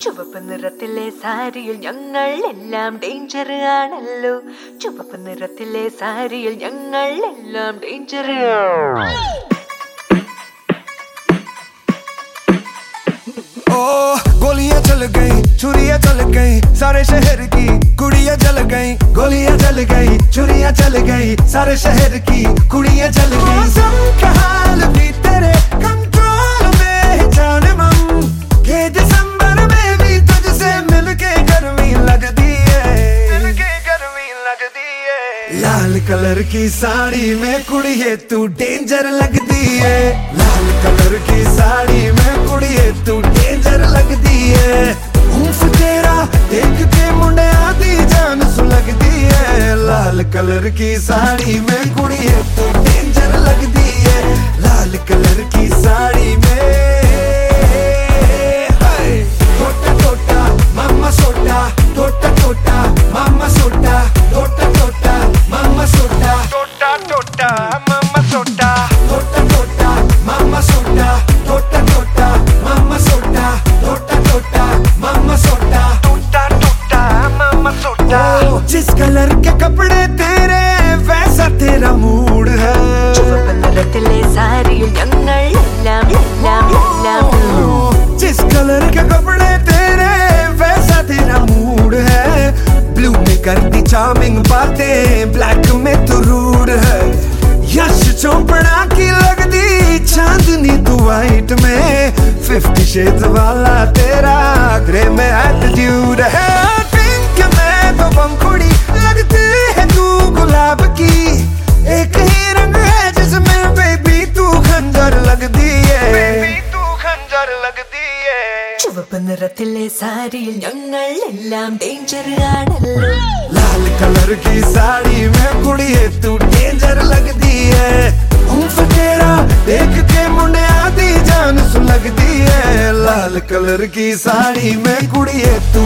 ചുവപ്പ് നിറത്തിലെ സാരിയിൽ ഞങ്ങൾ എല്ലാം ഡേഞ്ചർ ആണല്ലോ ചുവപ്പ് നിറത്തിലെ സാരിയിൽ ഞങ്ങൾ എല്ലാം ഡേഞ്ചർ ओ गोलियां चल गई छुरियां चल गई सारे शहर की कुड़ियां चल गई गोलियां चल गई छुरियां चल गई सारे शहर की कुड़ियां चल गई मौसम का हाल भी तेरे कंट्रोल कलर की साड़ी में कुड़िए तू डेंजर लगती है। लाल कलर की साड़ी में कुड़िए तू डेंजर लगती है। हूफ तेरा देख के मुंडे आती जान सुलगती है। लाल कलर की साड़ी में कुड़िए तू डेंजर लगती है। लाल कलर की साड़ी में। टोटा टोटा मामा सोटा टोटा टोटा मामा सोटा जिस कलर के कपड़े तेरे वैसा तेरा मूड है। जिस कलर के कपड़े तेरे वैसा तेरा मूड है। ब्लू में करती चार्मिंग बातें ब्लैक में तू रूड है। यश चोपड़ा की लगती चांदनी तू वाइट में। फिफ्टी शेड वाला तेरा लगदी है ചുവപ്പ് നിറത്തിലെ സാരിയിൽ ഞങ്ങളെല്ലാം ഡേഞ്ചർ ആണല്ലോ ലാൽ കളർ കി സാരി മേ കുടിയെ തൂ ഡേഞ്ചർ ലഗ്തി ഹേ ഉംഫ് തേരാ ദേഖ് കെ മുണ്ടേ ആദി जान सु लगदी है लाल कलर की साड़ी में कुड़िए तू